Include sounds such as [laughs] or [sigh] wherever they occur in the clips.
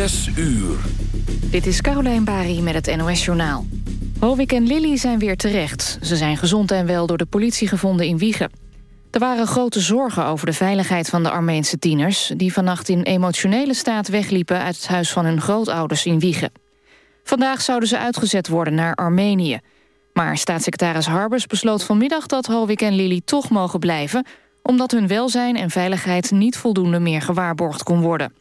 Zes uur. Dit is Caroline Bari met het NOS Journaal. Hovik en Lily zijn weer terecht. Ze zijn gezond en wel door de politie gevonden in Wiegen. Er waren grote zorgen over de veiligheid van de Armeense tieners... die vannacht in emotionele staat wegliepen uit het huis van hun grootouders in Wiegen. Vandaag zouden ze uitgezet worden naar Armenië. Maar staatssecretaris Harbers besloot vanmiddag dat Hovik en Lily toch mogen blijven... omdat hun welzijn en veiligheid niet voldoende meer gewaarborgd kon worden.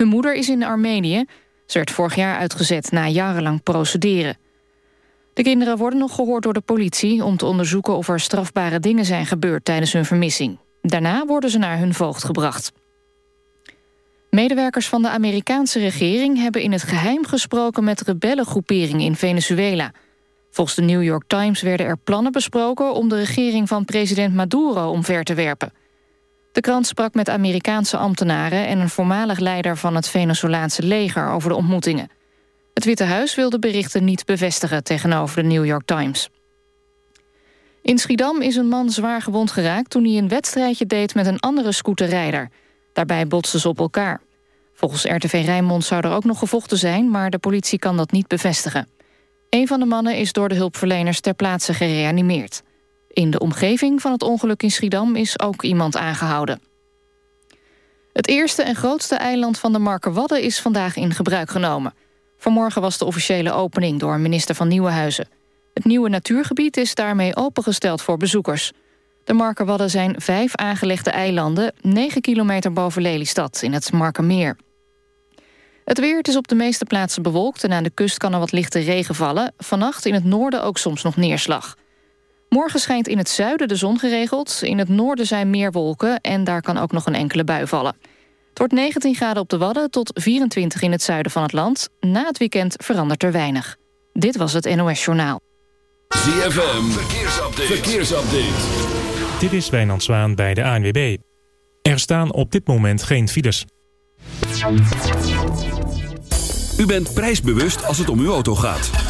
Hun moeder is in Armenië. Ze werd vorig jaar uitgezet na jarenlang procederen. De kinderen worden nog gehoord door de politie... om te onderzoeken of er strafbare dingen zijn gebeurd tijdens hun vermissing. Daarna worden ze naar hun voogd gebracht. Medewerkers van de Amerikaanse regering hebben in het geheim gesproken met rebellengroeperingen in Venezuela. Volgens de New York Times werden er plannen besproken om de regering van president Maduro omver te werpen. De krant sprak met Amerikaanse ambtenaren en een voormalig leider van het Venezolaanse leger over de ontmoetingen. Het Witte Huis wil de berichten niet bevestigen tegenover de New York Times. In Schiedam is een man zwaar gewond geraakt toen hij een wedstrijdje deed met een andere scooterrijder. Daarbij botsten ze op elkaar. Volgens RTV Rijnmond zou er ook nog gevochten zijn, maar de politie kan dat niet bevestigen. Een van de mannen is door de hulpverleners ter plaatse gereanimeerd. In de omgeving van het ongeluk in Schiedam is ook iemand aangehouden. Het eerste en grootste eiland van de Markerwadden is vandaag in gebruik genomen. Vanmorgen was de officiële opening door minister van Nieuwenhuizen. Het nieuwe natuurgebied is daarmee opengesteld voor bezoekers. De Markerwadden zijn vijf aangelegde eilanden... 9 kilometer boven Lelystad in het Markermeer. Het weer is op de meeste plaatsen bewolkt... en aan de kust kan er wat lichte regen vallen. Vannacht in het noorden ook soms nog neerslag. Morgen schijnt in het zuiden de zon geregeld. In het noorden zijn meer wolken en daar kan ook nog een enkele bui vallen. Het wordt 19 graden op de Wadden tot 24 in het zuiden van het land. Na het weekend verandert er weinig. Dit was het NOS Journaal. ZFM, verkeersupdate. verkeersupdate. Dit is Wijnand Zwaan bij de ANWB. Er staan op dit moment geen files. U bent prijsbewust als het om uw auto gaat.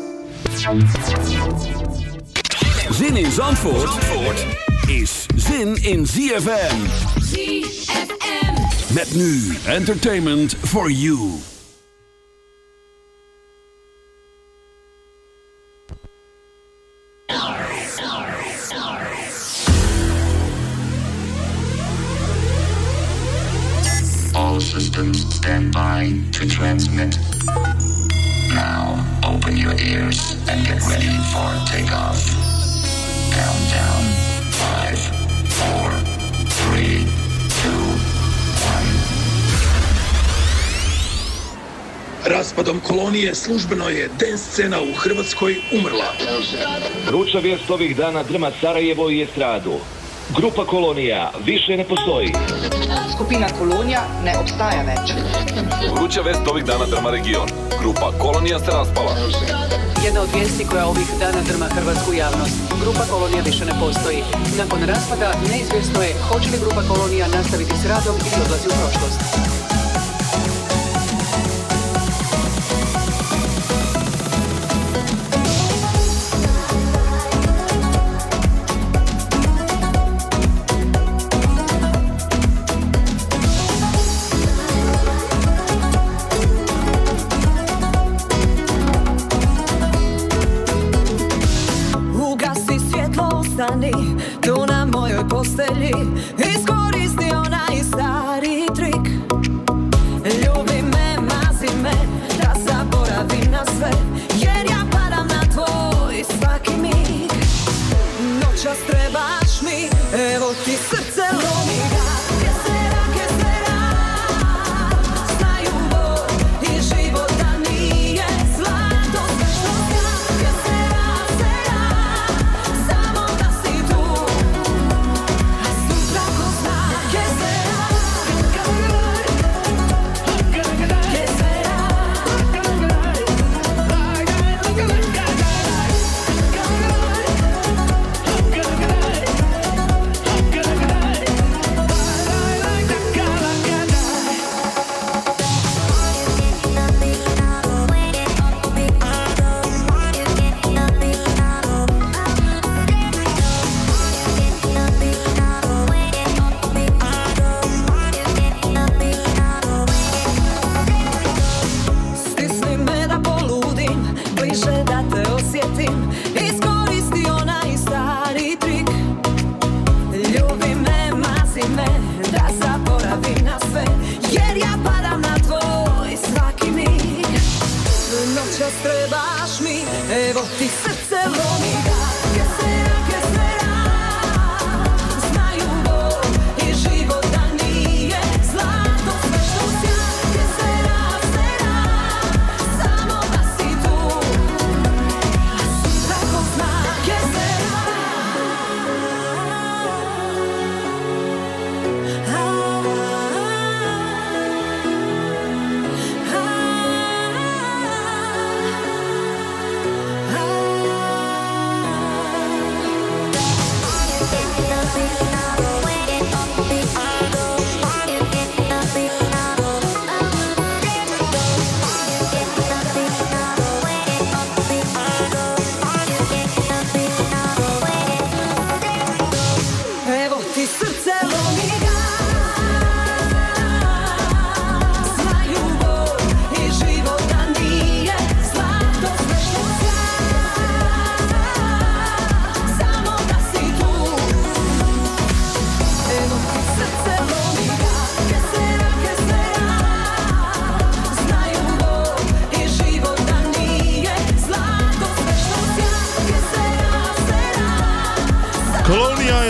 Zin in Zandvoort, Zandvoort is zin in ZFM. ZFM. Met nu entertainment for you. All systems stand by to transmit. Now, open your ears and get ready for takeoff. Countdown. Five, four, three, two, one. Raspadom kolonije službeno je den scena u Hrvatskoj umrla. Ruča vijest ovih dana drma Sarajevo i estradu. Grupa kolonija više ne postoji. Skupina Kolonija ne obstaja več. Vruća vest ovih dana drma region. Grupa Kolonija se raspala. Jedna od vijesti koja ovih dana drma hrvatsku javnost. Grupa Kolonija više ne postoji. Nakon raspada neizvjesno je hoće li Grupa Kolonija nastaviti s radom ili odlazi u prošlost.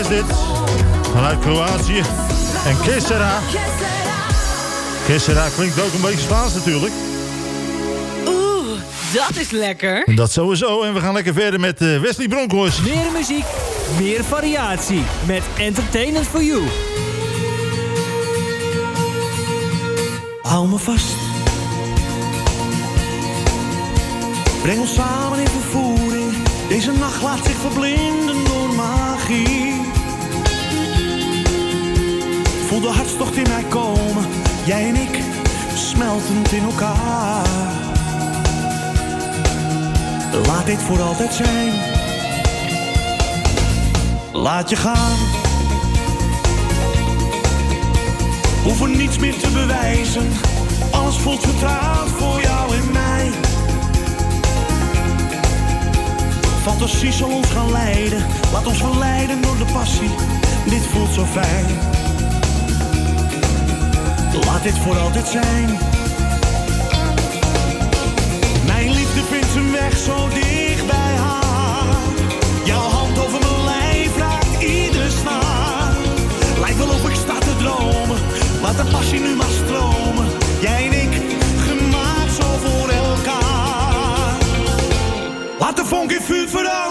Is dit. Vanuit Kroatië. En Kessera. Kessera klinkt ook een beetje Spaans natuurlijk. Oeh, dat is lekker. Dat sowieso. En we gaan lekker verder met eh, Wesley Bronkhorst. Meer muziek, meer variatie. Met Entertainment for You. Hou me vast. Breng ons samen in vervoering. Deze nacht laat zich verblinden door magie. Voel de hartstocht in mij komen. Jij en ik, smeltend in elkaar. Laat dit voor altijd zijn. Laat je gaan. Hoeven niets meer te bewijzen. Alles voelt vertrouwd voor jou en mij. Fantasie zal ons gaan leiden. Laat ons verleiden door de passie. Dit voelt zo fijn. Laat dit voor altijd zijn. Mijn liefde vindt zijn weg zo dicht bij haar. Jouw hand over mijn lijf raakt iedere snaar. Lijkt wel of ik sta te dromen. Laat de passie nu maar stromen. Jij en ik, gemaakt zo voor elkaar. Laat de vonk in vuur veranderen.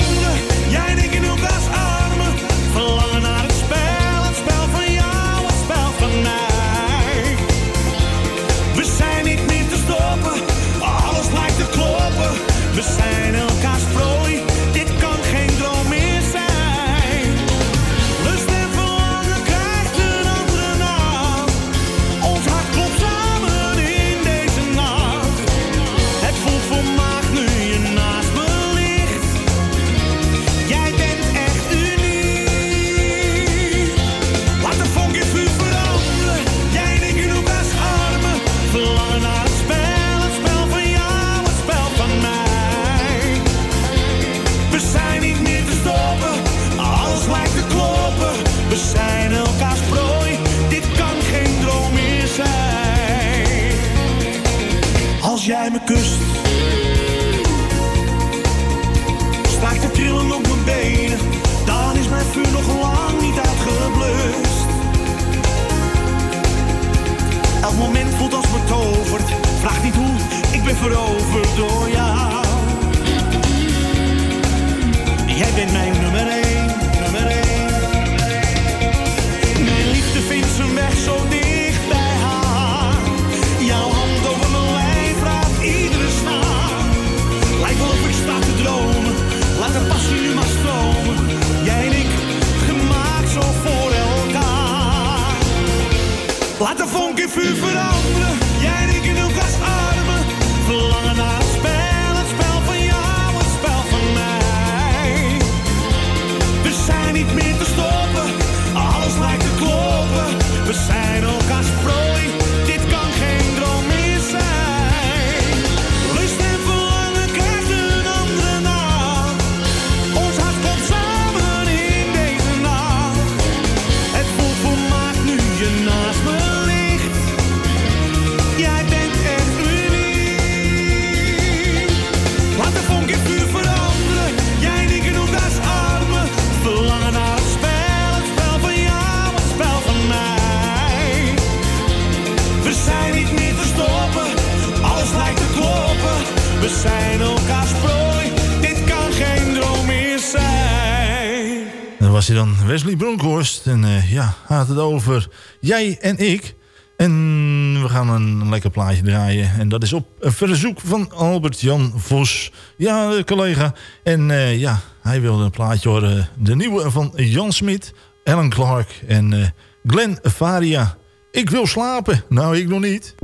Was hij dan Wesley Bronkhorst. En eh, ja, had het over jij en ik. En we gaan een lekker plaatje draaien. En dat is op verzoek van Albert-Jan Vos. Ja, collega. En eh, ja, hij wilde een plaatje horen. De nieuwe van Jan Smit, Alan Clark en eh, Glenn Faria. Ik wil slapen. Nou, ik nog niet.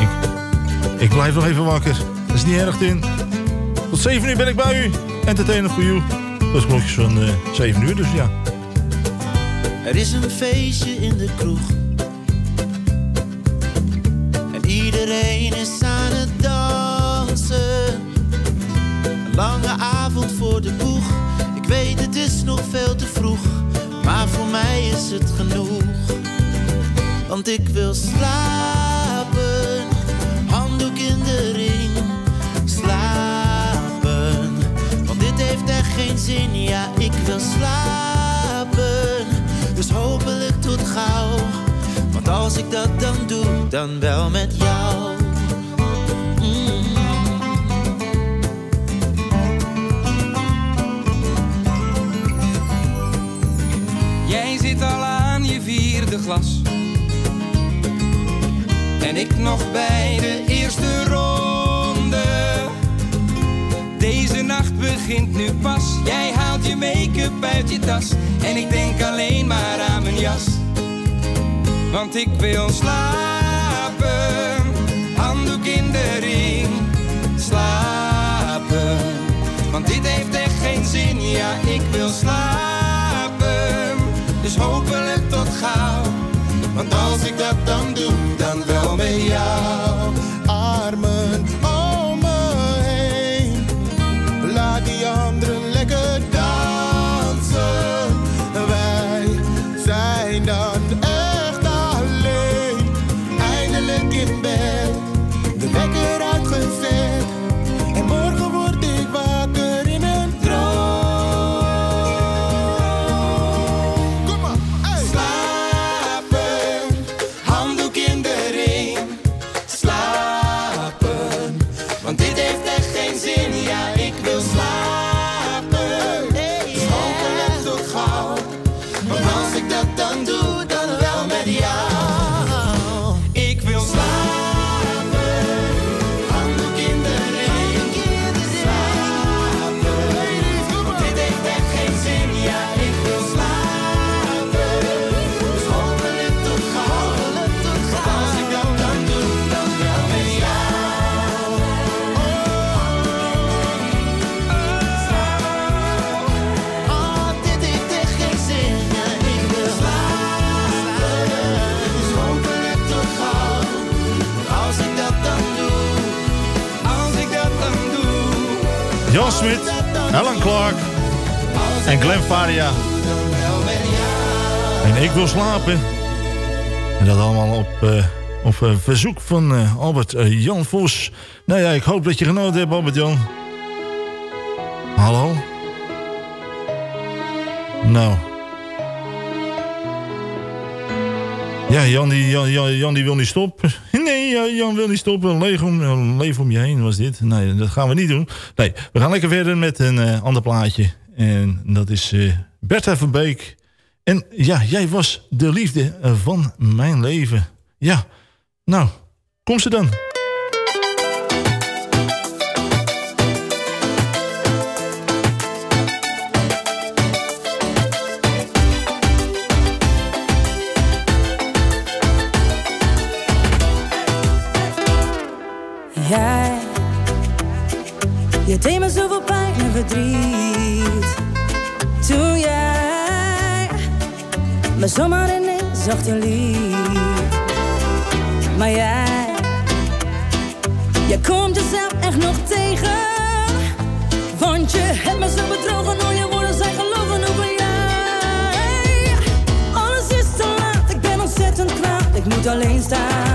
Ik, ik blijf nog even wakker. Dat is niet erg, Tin. Tot 7 uur ben ik bij u. Entertainer for you. Is klokjes van eh 7 uur, dus ja. Er is een feestje in de kroeg. En iedereen is aan het dansen. Een lange avond voor de boeg. Ik weet het is nog veel te vroeg. Maar voor mij is het genoeg. Want ik wil slapen. Handdoek in Ja, ik wil slapen. Dus hopelijk tot gauw. Want als ik dat dan doe, dan wel met jou. Mm. Jij zit al aan je vierde glas. En ik nog bij de eerste ronde. Deze nacht begint nu pas. Jij haalt je make-up uit je tas. En ik denk alleen maar aan mijn jas. Want ik wil slapen. Alan Clark en Glenn Faria. En ik wil slapen. En dat allemaal op, eh, op eh, verzoek van eh, Albert Jan Vos. Nou ja, ik hoop dat je genoten hebt, Albert Jan. Hallo? Nou. Ja, Jan die, Jan, Jan die wil niet stoppen. Nee, ja, Jan wil niet stoppen. Leef om, om je heen was dit. Nee, dat gaan we niet doen. Nee, we gaan lekker verder met een eh, ander plaatje. En dat is eh Bertha van Beek. En ja, jij was de liefde eh, van mijn leven. Ja, nou, kom ze dan. Me zomaar ineens zacht en lief. Maar jij, jij komt jezelf echt nog tegen. Want je hebt me zo bedrogen, al je woorden zijn gelogen, ben jij? Alles is te laat, ik ben ontzettend kwaad, ik moet alleen staan.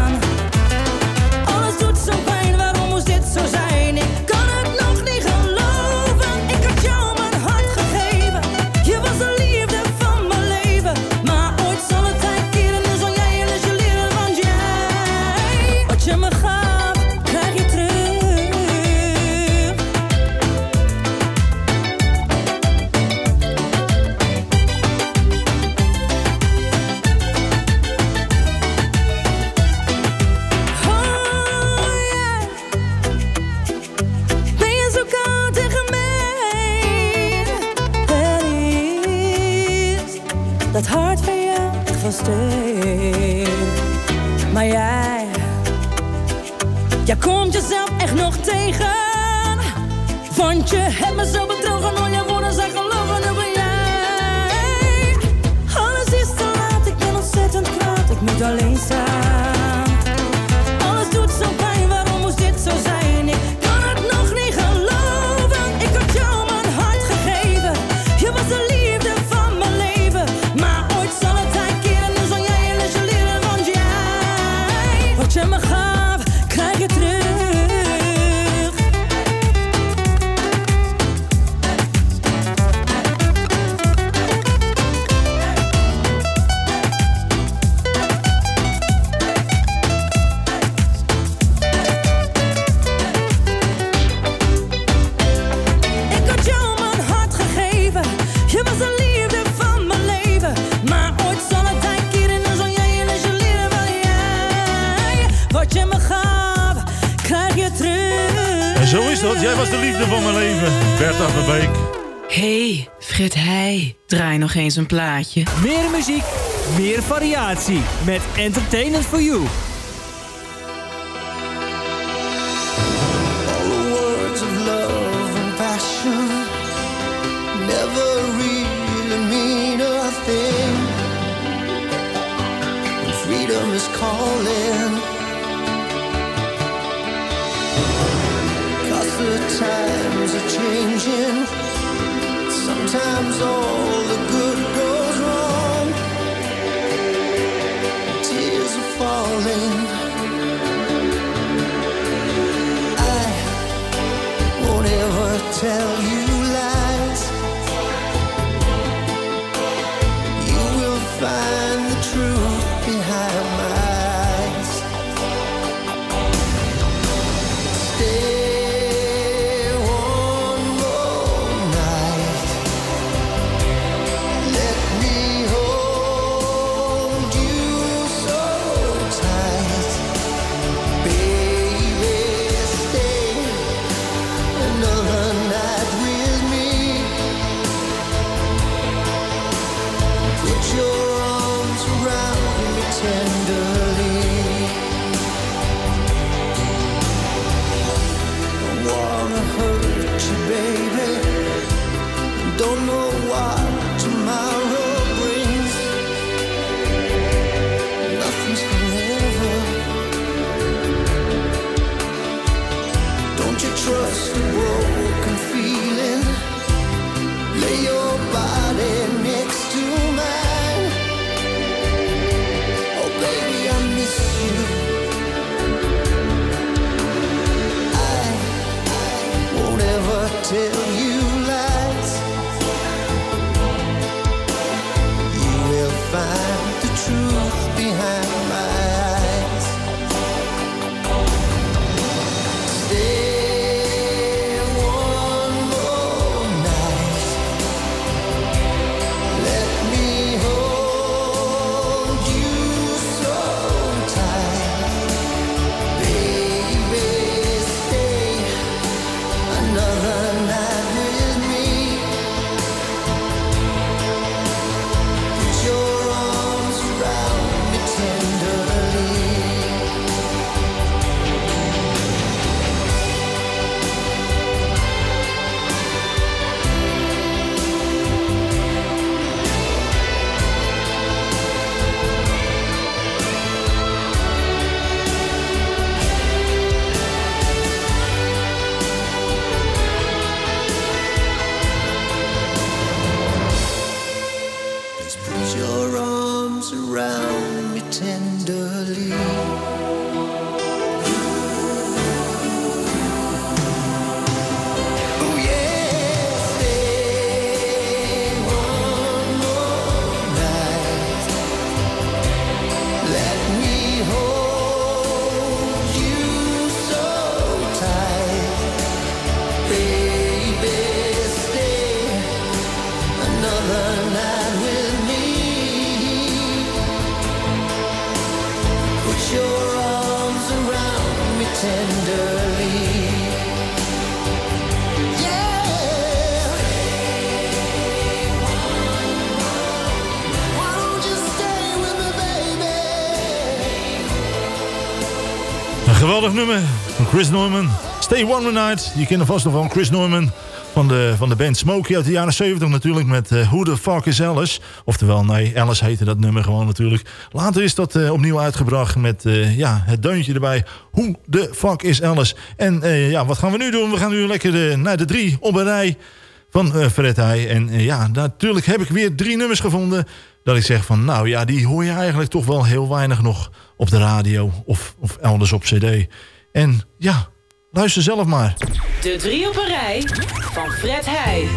Jij komt jezelf echt nog tegen. Want je hebt me zo bedrogen, al je woorden zijn gelogen, ben jij. Alles is te laat, ik ben ontzettend kwaad, ik moet alleen staan. Was de liefde van mijn leven. Bertha van Beek. hey, Fred Heij, draai nog eens een plaatje. Meer muziek, meer variatie. Met Entertainment for You. time's old nummer van Chris Norman. Stay One More Night. Je kent hem vast nog van Chris Norman. Van de, van de band Smokey uit de jaren 70 natuurlijk. Met uh, Who the Fuck is Alice. Oftewel, nee, Alice heette dat nummer gewoon natuurlijk. Later is dat eh, opnieuw uitgebracht met eh, ja, het deuntje erbij. Who the Fuck is Alice. En ja, wat gaan we nu doen? We gaan nu lekker naar de drie op een rij van eh, Fred Heij. En eh, ja, natuurlijk heb ik weer drie nummers gevonden... dat ik zeg van, nou ja, die hoor je eigenlijk toch wel heel weinig nog... op de radio of, of elders op cd. En ja, luister zelf maar. De drie op een rij van Fred Heij.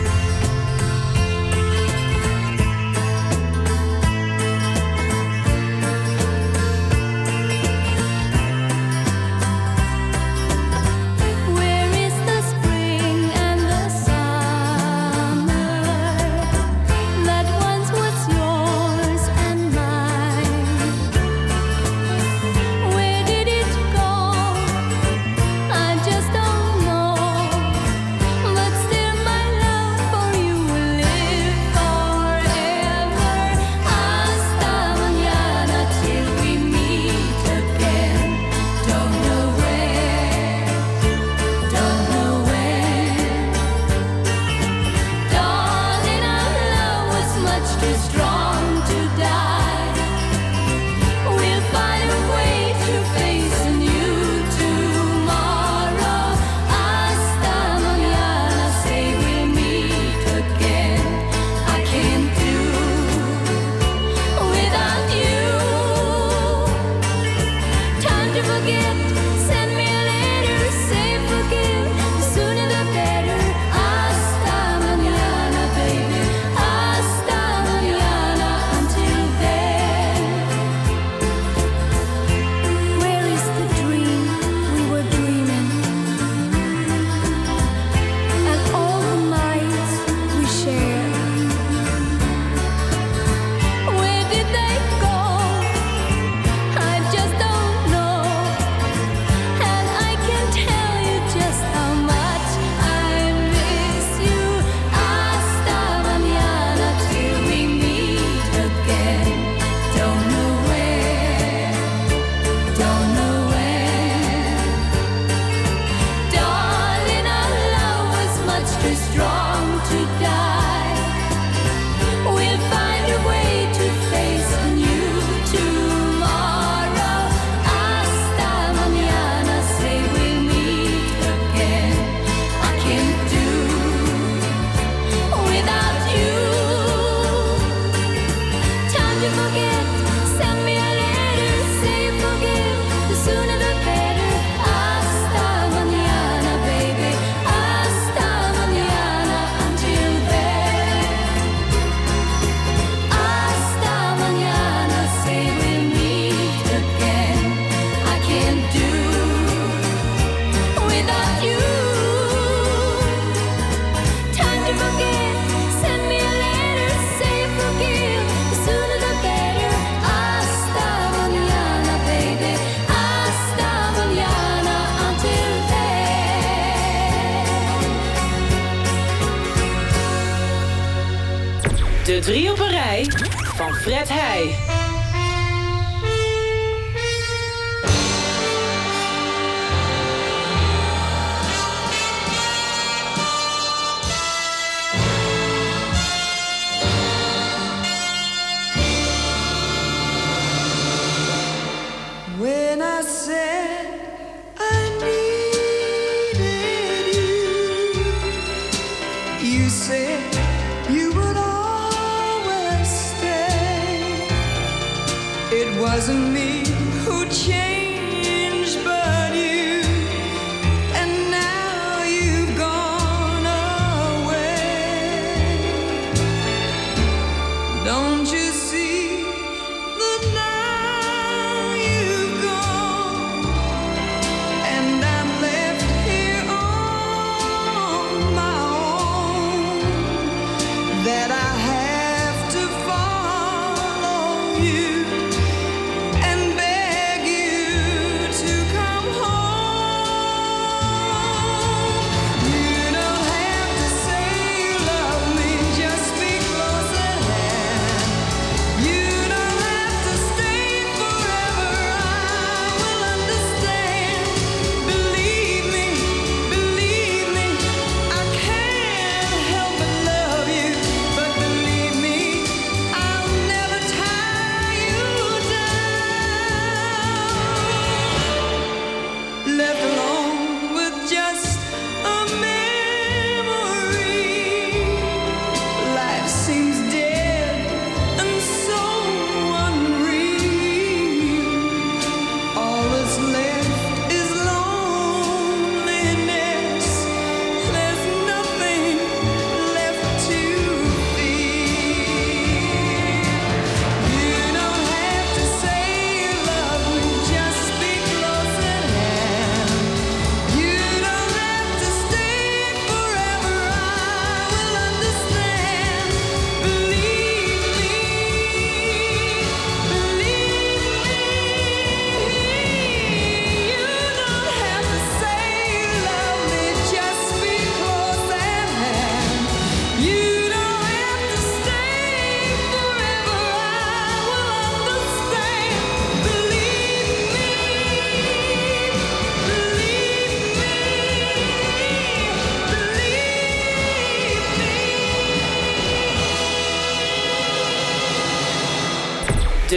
Fred Heij.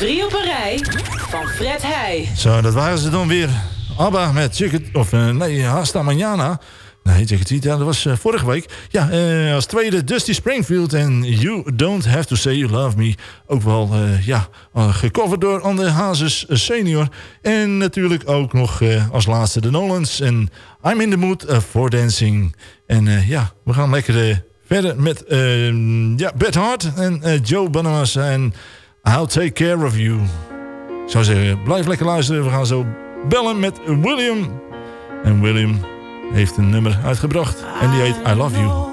Drie op een rij van Fred Heij. Zo, dat waren ze dan weer. ABBA met Chicken... Of eh, nee, Hasta Manana. Nee, zeg het niet. Ja, dat was eh, vorige week. Ja, eh, als tweede Dusty Springfield en You Don't Have To Say You Love Me. Ook wel, ja, gecoverd door Anne Hazes senior. En natuurlijk ook nog als laatste de Nolans. En I'm in the mood for dancing. En ja, we gaan lekker verder met ja, Beth Hart en Joe Bonamassa en I'll Take Care of You. Ik zou zeggen, blijf lekker luisteren. We gaan zo bellen met William. En William heeft een nummer uitgebracht. En die heet I Love You.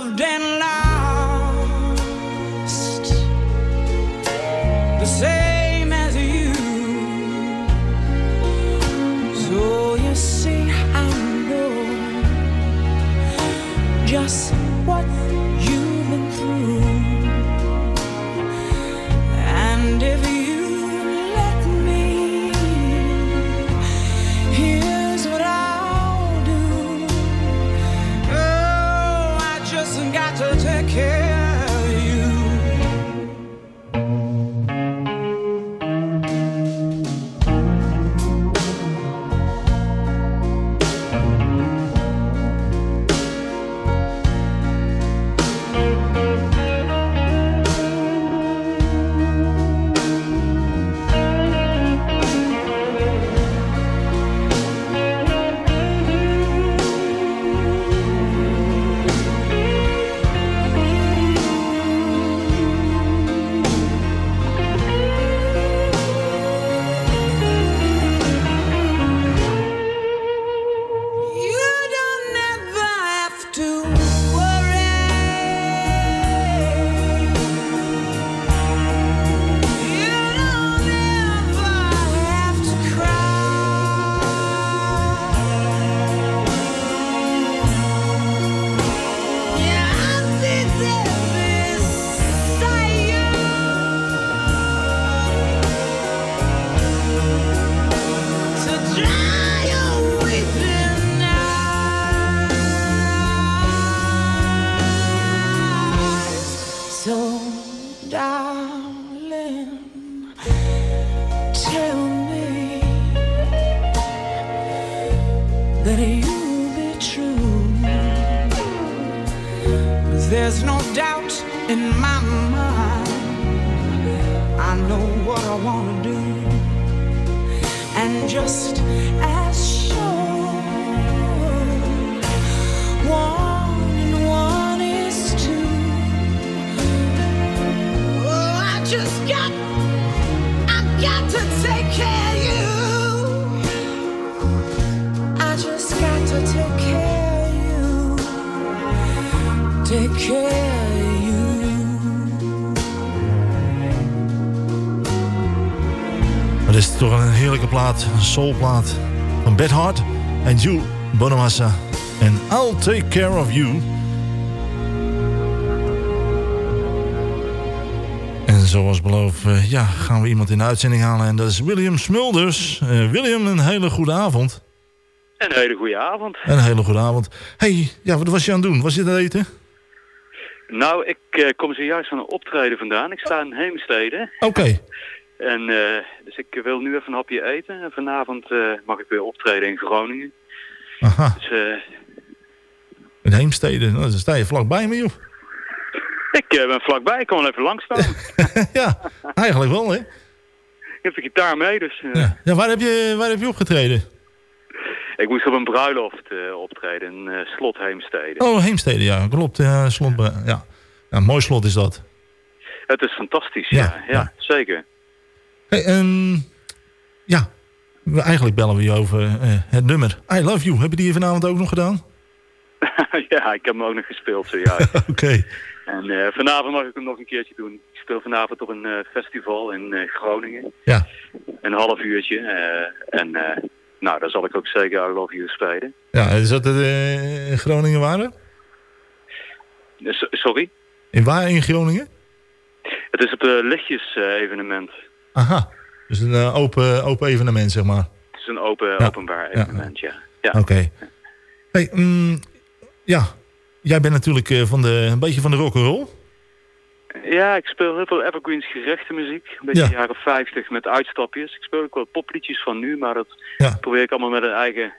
Loved and lost. The same soulplaat van Beth Hart en Joe Bonamassa. En I'll Take Care of You. En zoals beloofd eh, ja, gaan we iemand in de uitzending halen. En dat is William Smulders. Eh, William, een hele goede avond. Een hele goede avond. Een hele goede avond. hey, ja, wat was je aan het doen? Was je aan het eten? Nou, ik eh, kom zojuist van een optreden vandaan. Ik sta in Heemstede. Oké. En, eh, dus ik wil nu even een hapje eten. En vanavond eh, mag ik weer optreden in Groningen. Aha. Dus eh, In Heemstede. Nou, dan sta je vlakbij me, joh. ik ben vlakbij. Ik kan wel even langs staan. [laughs] ja, eigenlijk wel, hè? ik heb de gitaar mee, dus... eh, Ja, waar heb je, waar heb je opgetreden? Ik moest op een bruiloft optreden in Slot Heemstede. Oh, Heemstede, ja, klopt. Ja, slot, ja. ja, een mooi slot is dat. Het is fantastisch, ja. Ja, zeker. Hey, ehm, ja, we- eigenlijk bellen we je over eh, het nummer I Love You. Heb je die vanavond ook nog gedaan? [laughs] ja, ik heb hem ook nog gespeeld zojuist. [laughs] Oké. En eh, vanavond mag ik hem nog een keertje doen. Ik speel vanavond op een eh, festival in Groningen. Ja. Een half uurtje. en nou, daar zal ik ook zeker I Love You spelen. Ja, is dat in Groningen waren? So- sorry? In waar in Groningen? Het is op een lichtjes evenement. Aha. Dus een eh, open, open evenement, zeg maar. Het is een open, openbaar evenement, ja. ja. Oké. Hey, mm, ja. Jij bent natuurlijk eh, van de, een beetje van de rock'n'roll. Ja, ik speel heel veel evergreens gerechte muziek. Een beetje Ja. jaren 50 met uitstapjes. Ik speel ook wel popliedjes van nu, maar dat Ja. probeer ik allemaal met een eigen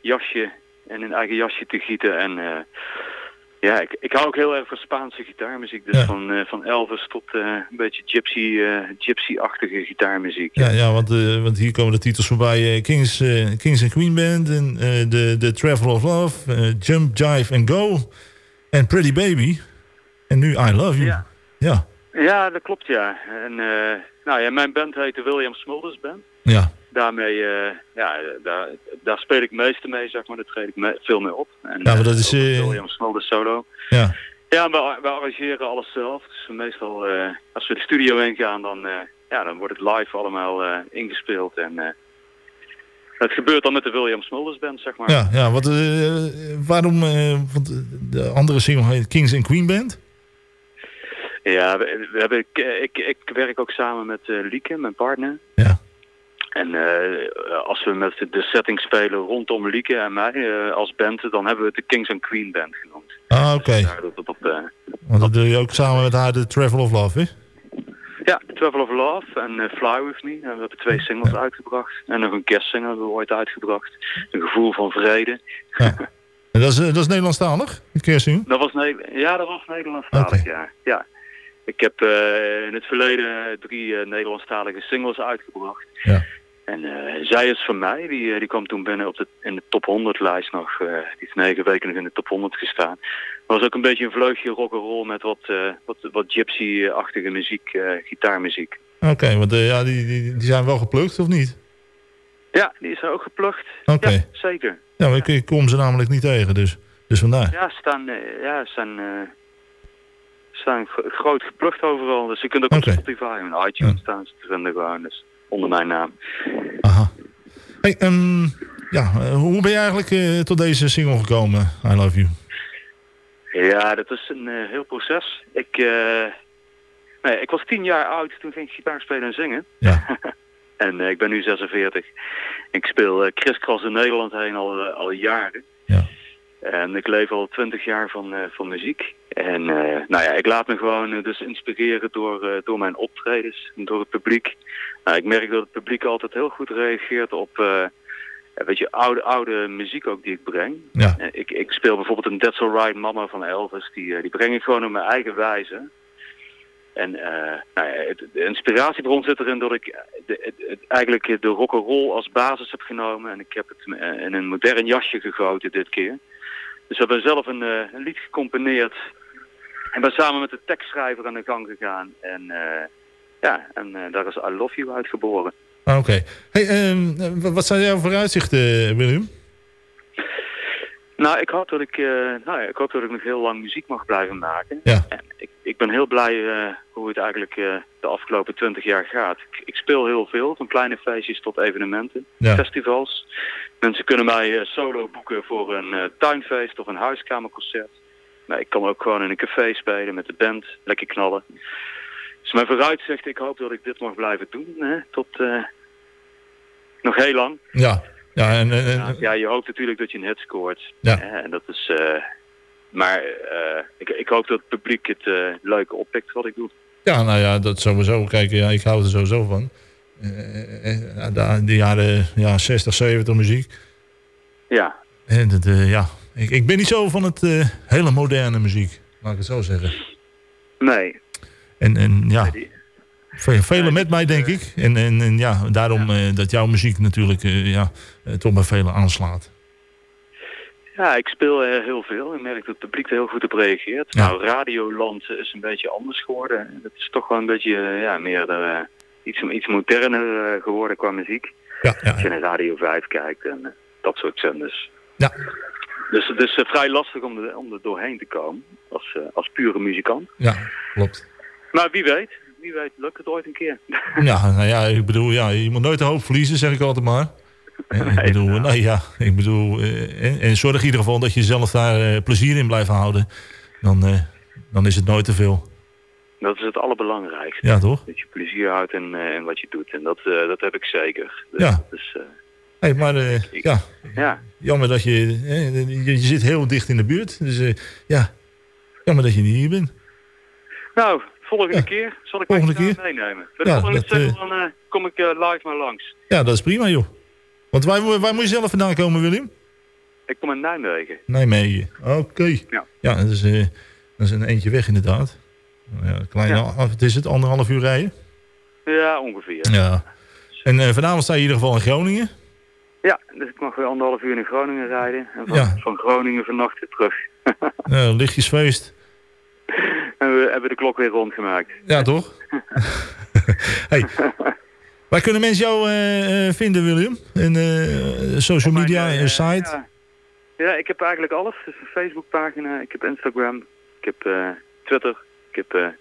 jasje en een eigen jasje te gieten. En eh, ja, ik, ik hou ook heel erg van Spaanse gitaarmuziek. Dus van, eh, van Elvis tot eh, een beetje gypsy, eh, gypsy-achtige gitaarmuziek. Ja, ja want, eh, want hier komen de titels voorbij. Kings, Kings and Queen Band. En de, de Travel of Love. Jump, Jive and Go. En Pretty Baby. En nu I Love You. Ja. Ja. Ja, dat klopt ja. En nou ja, mijn band heet de William Smulders Band. Ja. Daarmee, eh, ja, daar, daar speel ik het meeste mee, zeg maar. Daar treed ik me- veel mee op. En, Ja, maar dat eh, is, eh, William Smulders solo. Ja. Ja, we, we arrangeren alles zelf. Dus meestal, als we de studio in gaan, dan, ja, dan wordt het live allemaal ingespeeld. En het gebeurt dan met de William Smulders Band, zeg maar. Ja, ja wat, waarom... want de andere single heet Kings and Queen Band. Ja, we, we hebben, ik, ik, ik werk ook samen met eh, Lieke, mijn partner. Ja. En eh, als we met de setting spelen rondom Lieke en mij eh, als band, dan hebben we het de Kings and Queen Band genoemd. Ah, oké. Het op, eh, Want dat doe je ook samen met haar de Travel of Love, hè? ja, Travel of Love en Fly With Me. En we hebben twee singles uitgebracht. En nog een kerstsingle hebben we ooit uitgebracht. Een gevoel van vrede. [laughs] En dat is, dat is Nederlandstalig, het kerstsingel? Dat was ne ja, dat was Nederlandstalig, ja. ja. Ik heb in het verleden drie eh, Nederlandstalige singles uitgebracht. Ja. En eh, zij is van mij, die, eh, die kwam toen binnen op de, in de top 100 lijst nog. eh, die heeft negen weken nog in de top 100 gestaan. was ook een beetje een vleugje rock'n'roll met wat, eh, wat, wat gypsy-achtige muziek, eh, gitaarmuziek. Oké, want eh, ja, die, die, die zijn wel geplukt, of niet? Ja, die is er ook geplukt. Oké. Ja, zeker. Ja, maar ik, ik kom ze namelijk niet tegen, dus, dus vandaar. Ja, ze staan, eh, ja, eh, staan gro- groot geplukt overal. Dus je kunt ook op Spotify en iTunes staan ze te vinden gewoon. Dus onder mijn naam. Hey, ehm, ja, eh, hoe ben je eigenlijk eh, tot deze single gekomen, I Love You? Ja, dat is een eh, heel proces. Ik, nee, ik was tien jaar oud, toen ging ik gitaar spelen en zingen. Ja. [laughs] en ik ben nu 46. Ik speel eh kriskras in Nederland heen al, al jaren. Ja. En ik leef al twintig jaar van, eh, van muziek. En eh, nou ja, ik laat me gewoon eh, dus inspireren door, door mijn optredens en door het publiek. Nou, ik merk dat het publiek altijd heel goed reageert op... weet je, oude, oude muziek ook die ik breng. Ja. Ik, ik speel bijvoorbeeld een That's Alright Mama van Elvis. Die, die breng ik gewoon op mijn eigen wijze. En nou ja, het, de inspiratiebron zit erin dat ik de, het, het- eigenlijk de rock'n'roll als basis heb genomen. En ik heb het in een modern jasje gegoten dit keer. Dus we hebben zelf een, eh, een lied gecomponeerd. En ben samen met de tekstschrijver aan de gang gegaan. En eh, ja, en eh, daar is I Love You uitgeboren. Ah, Oké. Hey, eh, wat- zijn jouw vooruitzichten, Willem? Nou, ik hoop dat ik, eh, nou ja, ik hoop dat ik nog heel lang muziek mag blijven maken. Ja. En ik, ik ben heel blij eh, hoe het eigenlijk eh, de afgelopen twintig jaar gaat. Ik, ik speel heel veel, van kleine feestjes tot evenementen, Ja. festivals. Mensen kunnen mij solo boeken voor een tuinfeest of een huiskamerconcert. Maar ik kan ook gewoon in een café spelen met de band, lekker knallen. Dus mijn vooruitzicht, ik hoop dat ik dit mag blijven doen, hè, tot nog heel lang. Ja. Ja, en, en, en- Ja, je hoopt natuurlijk dat je een hit scoort. Ja. Eh, En dat is, eh, maar eh, ik, ik hoop dat het publiek het eh, leuk oppikt wat ik doe. ja, nou ja, dat sowieso. Kijk, ja, ik hou er sowieso van. Eh, eh, eh, de, de jaren ja, 60, 70 muziek. Ja, En dat, eh, ja, ik, ik ben niet zo van het eh, hele moderne muziek, laat ik het zo zeggen. nee. En, en ja, velen met mij denk ik. En, en, en ja, daarom eh, dat jouw muziek natuurlijk eh, ja, eh, toch bij velen aanslaat. Ja, ik speel eh, heel veel. Ik merk dat het publiek er heel goed op reageert. Nou, Radioland is een beetje anders geworden. Het is toch wel een beetje eh, ja, meer eh, iets, iets moderner eh, geworden qua muziek. Ja, ja, Als je naar Radio 5 kijkt en eh, dat soort zenders. Ja. Dus het is eh, vrij lastig om er, om er doorheen te komen als, eh, als pure muzikant. Ja, klopt. Maar wie weet, wie weet lukt het ooit een keer. [laughs] Ja, nou ja, ik bedoel, ja, je moet nooit de hoop verliezen, zeg ik altijd maar. Ik [laughs] bedoel, nee, ja, ik bedoel, eh, en, en zorg in ieder geval dat je zelf daar eh, plezier in blijft houden. Dan, eh, dan is het nooit te veel. Dat is het allerbelangrijkste. Ja, toch? Dat je plezier houdt in, wat je doet. En dat, dat heb ik zeker. Dus, Ja. Dus, Hey, maar ja, ja. jammer dat je, eh, je, je zit heel dicht in de buurt. Dus ja, jammer dat je niet hier bent. Nou, volgende keer zal ik Volgende keer? gitaar meenemen. Bij de Ja, volgende dat, single eh, dan eh, kom ik eh, live maar langs. Ja, dat is prima, joh. Want waar, waar moet je zelf vandaan komen, Willem? Ik kom in Nijmegen. Nijmegen. Oké. Ja. Ja, dat is, eh, dat is een eentje weg inderdaad. Ja, kleine, Wat is het? Anderhalf uur rijden? Ja, ongeveer. Ja. En eh, vanavond sta je in ieder geval in Groningen. Ja, dus ik mag weer anderhalf uur naar Groningen rijden. En van, Ja. van Groningen vannacht weer terug. [laughs] Ja, lichtjesfeest. [laughs] en we hebben de klok weer rondgemaakt. Ja, toch? [laughs] hey. Waar kunnen mensen jou eh, eh, vinden, Willem? En eh, social media, eh, een site? Ja. ja, ik heb eigenlijk alles. Dus een Facebookpagina, ik heb Instagram, ik heb eh, Twitter, ik heb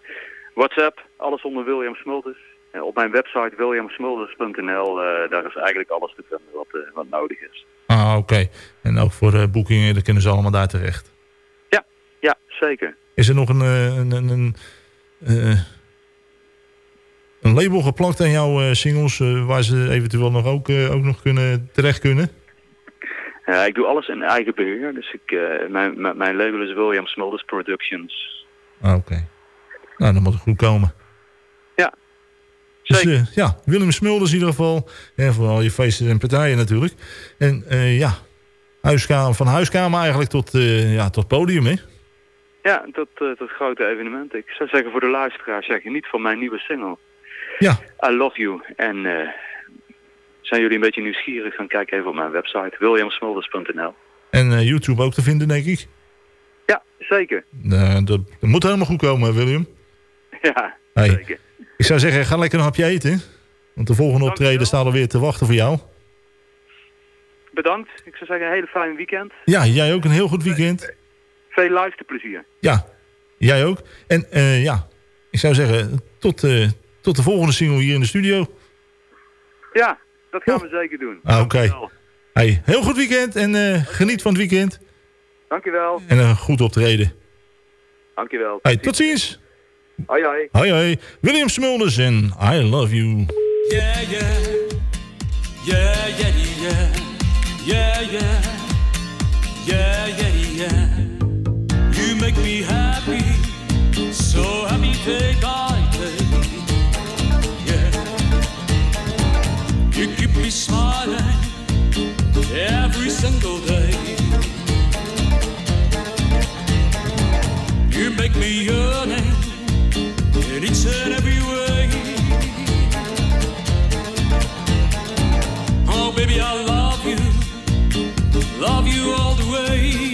WhatsApp. Alles onder William Smulders. En op mijn website williamsmulders.nl, daar is eigenlijk alles te vinden wat, wat nodig is. Ah, oké. En ook voor boekingen, dan kunnen ze allemaal daar terecht. Ja, zeker. Is er nog een, eh, een, een, een, eh, een label geplakt aan jouw eh, singles... waar ze eventueel nog ook, ook nog kunnen, terecht kunnen? Ja, ik doe alles in eigen beheer. Dus ik, mijn, mijn- label is William Smulders Productions. Ah, oké. Nou, dan moet het goed komen. Ja, Dus ja, Willem Smulders in ieder geval. En voor al je feesten en partijen natuurlijk. En ja, huiskamer, van huiskamer eigenlijk tot, ja, tot podium, hè? Ja, tot, eh, tot grote evenementen. Ik zou zeggen voor de luisteraars, zeg niet van mijn nieuwe single. Ja. I Love You. En eh, zijn jullie een beetje nieuwsgierig, dan kijk even op mijn website, williamsmulders.nl. En eh, YouTube ook te vinden, denk ik. Ja, zeker. Eh, dat, dat moet helemaal goed komen, Willem. Ja, Hey. zeker. Ik zou zeggen, ga lekker een hapje eten. Want de volgende optreden staat alweer te wachten voor jou. Bedankt. Ik zou zeggen, een hele fijne weekend. Ja, jij ook een heel goed weekend. Veel luisterplezier. Ja, jij ook. En eh, ja, ik zou zeggen, tot, eh, tot de volgende single hier in de studio. Ja, dat gaan we zeker doen. Ah, Oké. Hey, heel goed weekend en eh, geniet van het weekend. Dankjewel. En een goed optreden. Dankjewel. Hey, tot ziens. Hoi hoi. Hoi hoi. William Smulders en I Love You. Yeah, yeah. Yeah, yeah, yeah. Yeah, yeah. Yeah, yeah, yeah. You make me happy. So happy day by day. Yeah. You keep me smiling every single day. You make me yearning in each and every way. Oh, baby, I love you, love you all the way.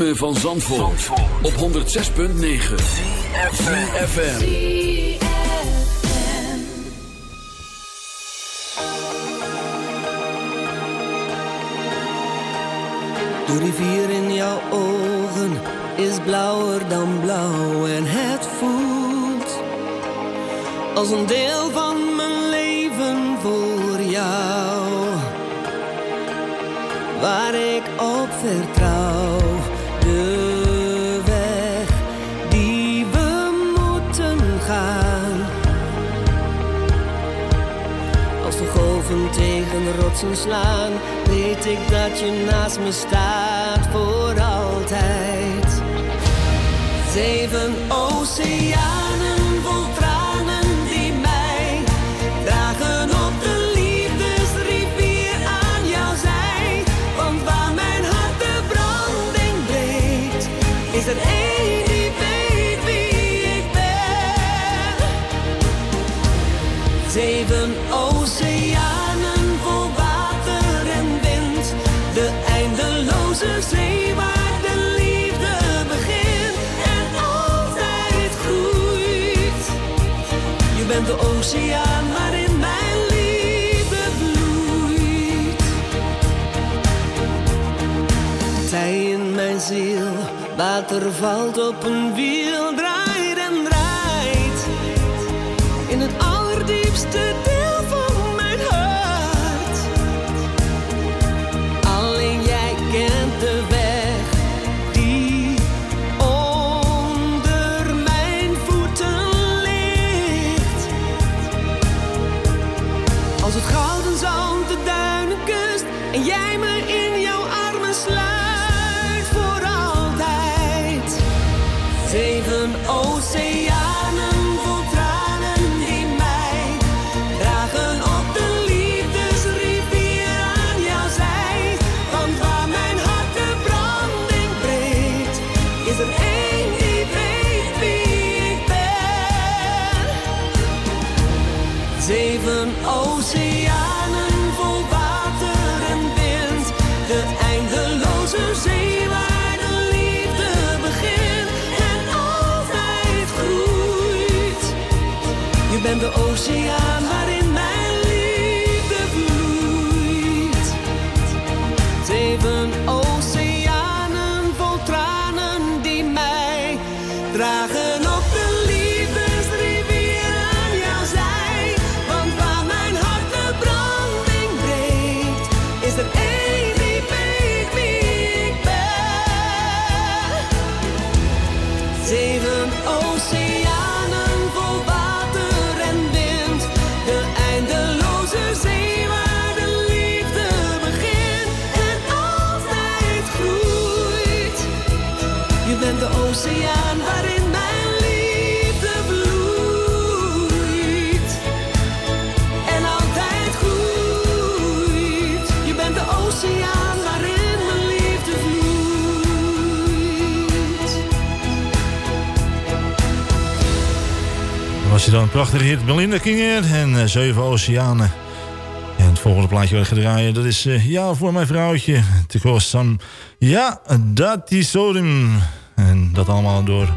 Ritme van Zandvoort, op 106.9 FM. De rivier in jouw ogen is blauwer dan blauw en het voelt als een deel van mijn leven voor jou. Waar ik op vertrouw, tegen rotsen slaan, weet ik dat je naast me staat voor altijd. Zeven oceanen vol tranen die mij dragen op de liefdesrivier aan jouw zij. Want waar mijn hart de branding breekt, is er één die weet wie ik ben. Zeven oceaan waarin mijn liefde bloeit. Tij in mijn ziel, water valt op een wiel, was je dan een prachtige hit Belinda Kinger en eh, Zeven Oceanen. En het volgende plaatje wat draaien, dat is eh, ja voor mijn vrouwtje. Te kosten. Ja, dat is Sodim. En dat allemaal door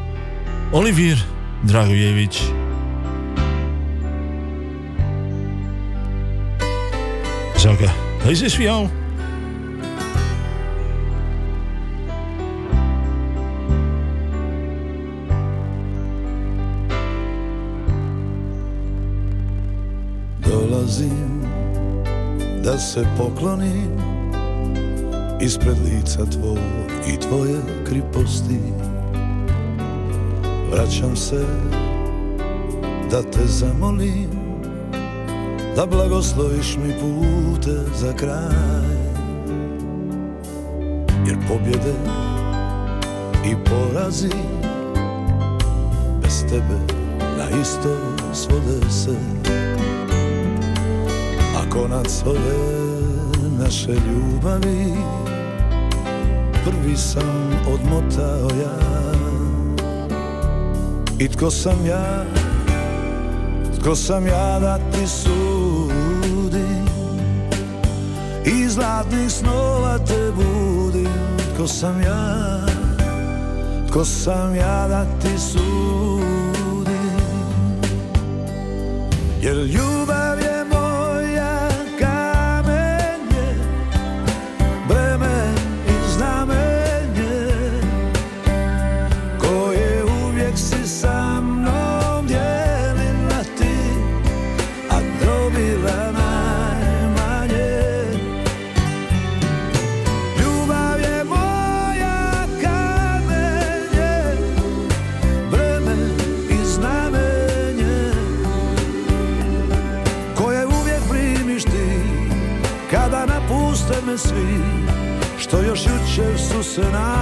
Olivier Dragojevic. Zoke, deze is voor jou. Da se poklonim ispred lica tvog i tvoje kriposti. Vraćam se da te zamolim da blagosloviš mi pute za kraj. Jer pobjede i porazi bez tebe na isto svode se konac ove naše ljubavi prvi sam odmotao ja. I tko sam ja? Tko sam ja da ti sudim? I zlatnih snova te budim. Tko sam ja? Tko sam ja da ti sudim? Jer ljubav and I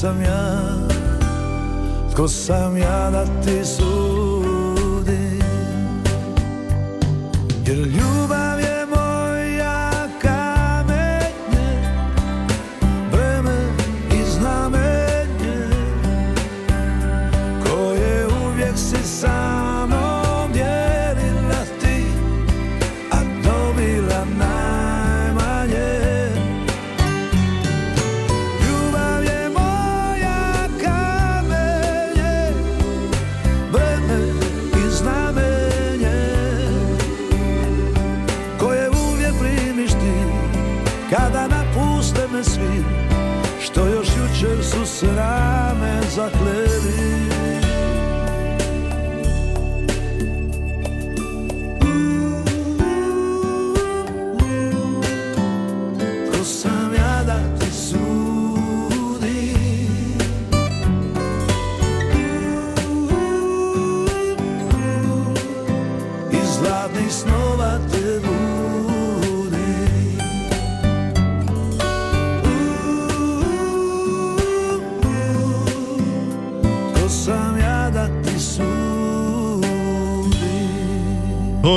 sam ja Tko sam ja da ti sudim? Jer ljubav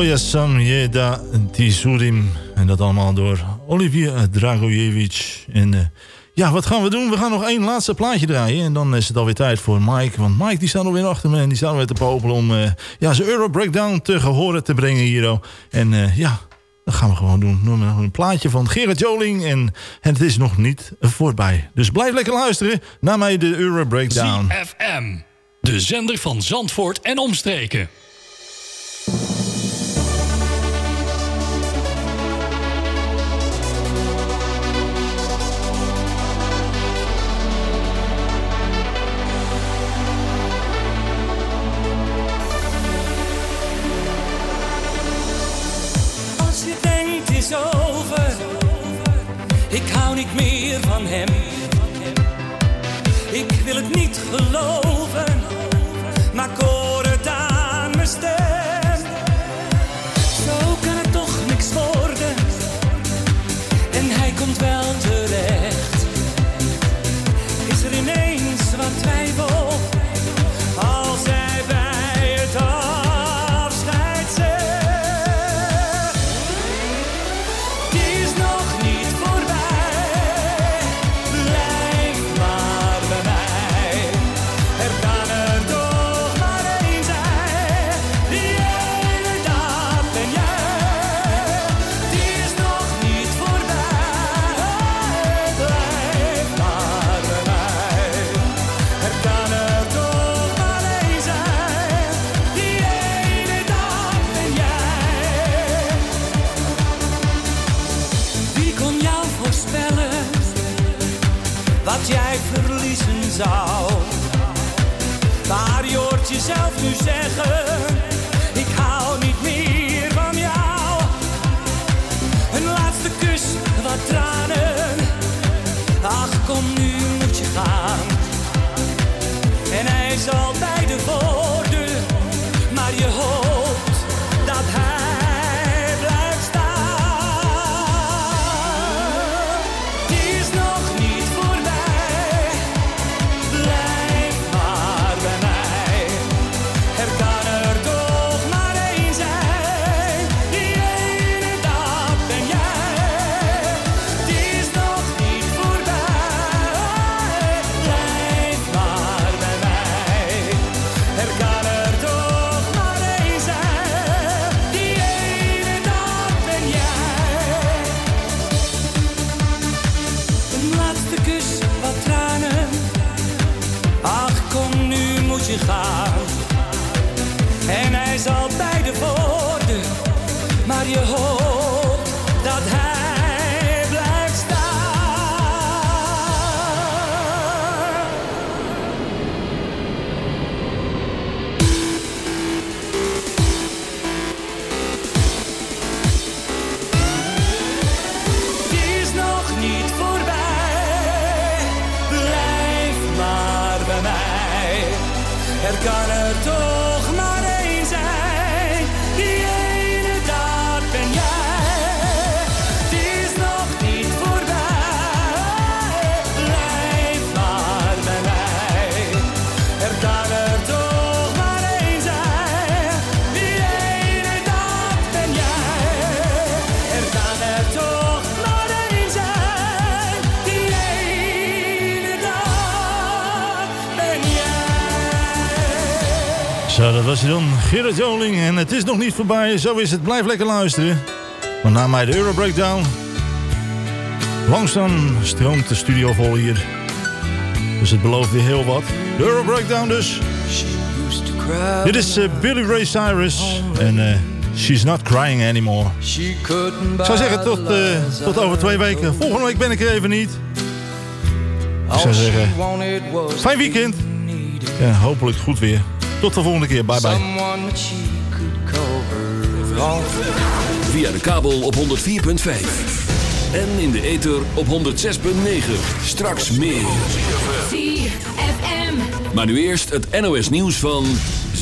Oh ja, Sam je da ti sudim. En dat allemaal door Olivia Dragojevic. En eh, ja, wat gaan we doen? We gaan nog één laatste plaatje draaien. En dan is het alweer tijd voor Mike. Want Mike die staat alweer achter me. En die staat alweer te popelen om eh, ja, zijn Euro Breakdown te gehoren te brengen hier. oh. En eh, ja, dat gaan we gewoon doen. Noem maar een plaatje van Gerard Joling. En, en het is nog niet voorbij. Dus blijf lekker luisteren naar mij de Euro Breakdown. ZFM. De zender van Zandvoort en omstreken. En hij zal bij de woorden, maar je hoopt was hij dan. Gerrit Joling. En het is nog niet voorbij. Zo is het. Blijf lekker luisteren. Maar na mij de Euro Breakdown. Langzaam stroomt de studio vol hier. Dus het belooft weer heel wat. De Euro Breakdown dus. Dit is eh, Billy Ray Cyrus. En eh, She's Not Crying Anymore. Ik zou zeggen tot, eh, tot over twee weken. Volgende week ben ik er even niet. Ik zou zeggen, fijn weekend. Ja, hopelijk goed weer. Tot de volgende keer. Bye bye. Via de kabel op 104.5. En in de ether op 106.9. Straks meer. Maar nu eerst het NOS nieuws van...